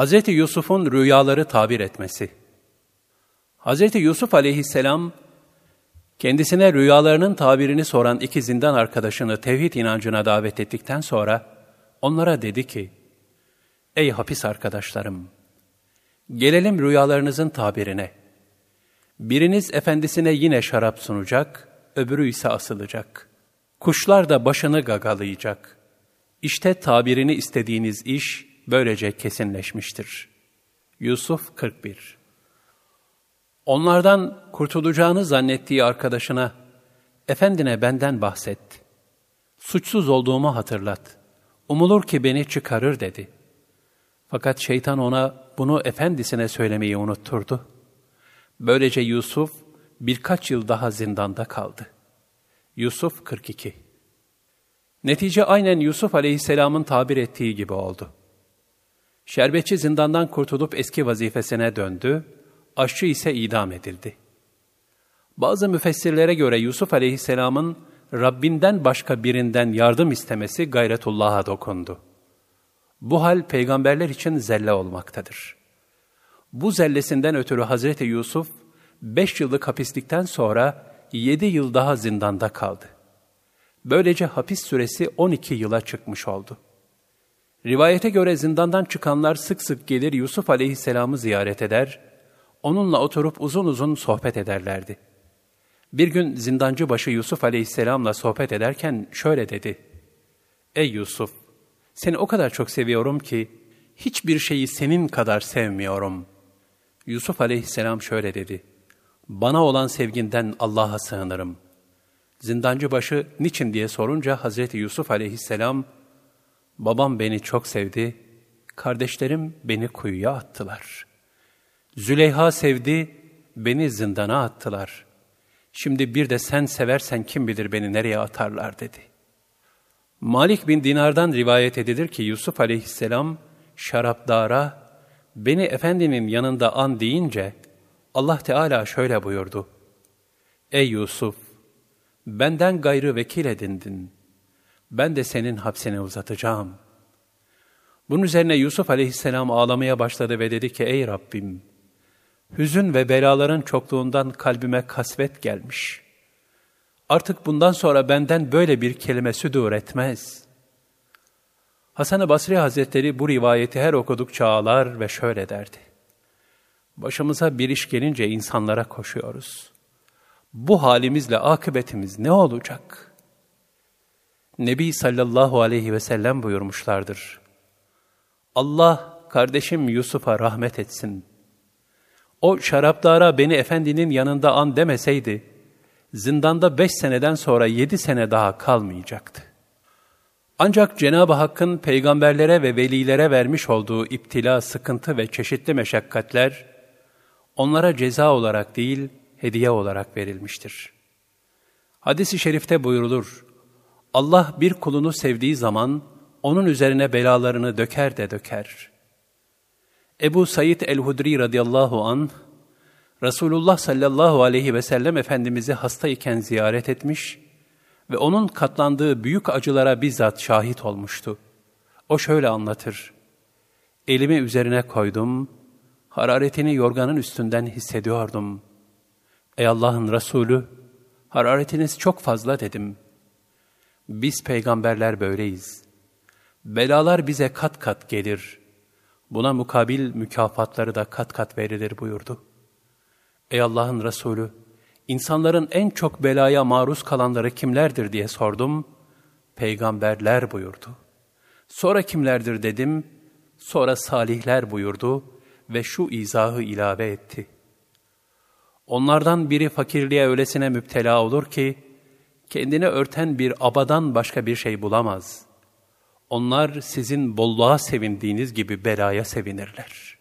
Hz. Yusuf'un rüyaları tabir etmesi. Hz. Yusuf aleyhisselam, kendisine rüyalarının tabirini soran iki zindan arkadaşını tevhid inancına davet ettikten sonra, onlara dedi ki, Ey hapis arkadaşlarım! Gelelim rüyalarınızın tabirine. Biriniz efendisine yine şarap sunacak, öbürü ise asılacak. Kuşlar da başını gagalayacak. İşte tabirini istediğiniz iş, böylece kesinleşmiştir. Yusuf 41 Onlardan kurtulacağını zannettiği arkadaşına, Efendine benden bahset. Suçsuz olduğumu hatırlat. Umulur ki beni çıkarır dedi. Fakat şeytan ona bunu efendisine söylemeyi unutturdu. Böylece Yusuf birkaç yıl daha zindanda kaldı. Yusuf 42 Netice aynen Yusuf aleyhisselamın tabir ettiği gibi oldu. Şerbetçi zindandan kurtulup eski vazifesine döndü, aşçı ise idam edildi. Bazı müfessirlere göre Yusuf aleyhisselamın Rabbinden başka birinden yardım istemesi gayretullah'a dokundu. Bu hal peygamberler için zelle olmaktadır. Bu zellesinden ötürü Hazreti Yusuf, beş yıllık hapislikten sonra yedi yıl daha zindanda kaldı. Böylece hapis süresi on iki yıla çıkmış oldu.'' Rivayete göre zindandan çıkanlar sık sık gelir Yusuf aleyhisselamı ziyaret eder, onunla oturup uzun uzun sohbet ederlerdi. Bir gün zindancı başı Yusuf aleyhisselamla sohbet ederken şöyle dedi. Ey Yusuf, seni o kadar çok seviyorum ki, hiçbir şeyi senin kadar sevmiyorum. Yusuf aleyhisselam şöyle dedi. Bana olan sevginden Allah'a sığınırım. Zindancı başı niçin diye sorunca Hazreti Yusuf aleyhisselam, Babam beni çok sevdi, kardeşlerim beni kuyuya attılar. Züleyha sevdi, beni zindana attılar. Şimdi bir de sen seversen kim bilir beni nereye atarlar dedi. Malik bin Dinar'dan rivayet edilir ki Yusuf aleyhisselam şarapdara beni efendinin yanında an deyince Allah Teala şöyle buyurdu. Ey Yusuf! Benden gayrı vekil edindin ben de senin hapsini uzatacağım. Bunun üzerine Yusuf aleyhisselam ağlamaya başladı ve dedi ki, Ey Rabbim, hüzün ve belaların çokluğundan kalbime kasvet gelmiş. Artık bundan sonra benden böyle bir kelime südur etmez. Hasan-ı Basri Hazretleri bu rivayeti her okudukça ağlar ve şöyle derdi. Başımıza bir iş gelince insanlara koşuyoruz. Bu halimizle akıbetimiz ne olacak?'' Nebi sallallahu aleyhi ve sellem buyurmuşlardır. Allah kardeşim Yusuf'a rahmet etsin. O şarapdara beni efendinin yanında an demeseydi, zindanda beş seneden sonra yedi sene daha kalmayacaktı. Ancak Cenab-ı Hakk'ın peygamberlere ve velilere vermiş olduğu iptila, sıkıntı ve çeşitli meşakkatler, onlara ceza olarak değil, hediye olarak verilmiştir. Hadis-i şerifte buyurulur, Allah bir kulunu sevdiği zaman onun üzerine belalarını döker de döker. Ebu Said el-Hudri radıyallahu an Resulullah sallallahu aleyhi ve sellem Efendimiz'i hastayken ziyaret etmiş ve onun katlandığı büyük acılara bizzat şahit olmuştu. O şöyle anlatır. Elimi üzerine koydum, hararetini yorganın üstünden hissediyordum. Ey Allah'ın Resulü, hararetiniz çok fazla dedim.'' Biz peygamberler böyleyiz. Belalar bize kat kat gelir. Buna mukabil mükafatları da kat kat verilir buyurdu. Ey Allah'ın Resulü, insanların en çok belaya maruz kalanları kimlerdir diye sordum. Peygamberler buyurdu. Sonra kimlerdir dedim. Sonra salihler buyurdu ve şu izahı ilave etti. Onlardan biri fakirliğe öylesine müptela olur ki, kendini örten bir abadan başka bir şey bulamaz. Onlar sizin bolluğa sevindiğiniz gibi belaya sevinirler.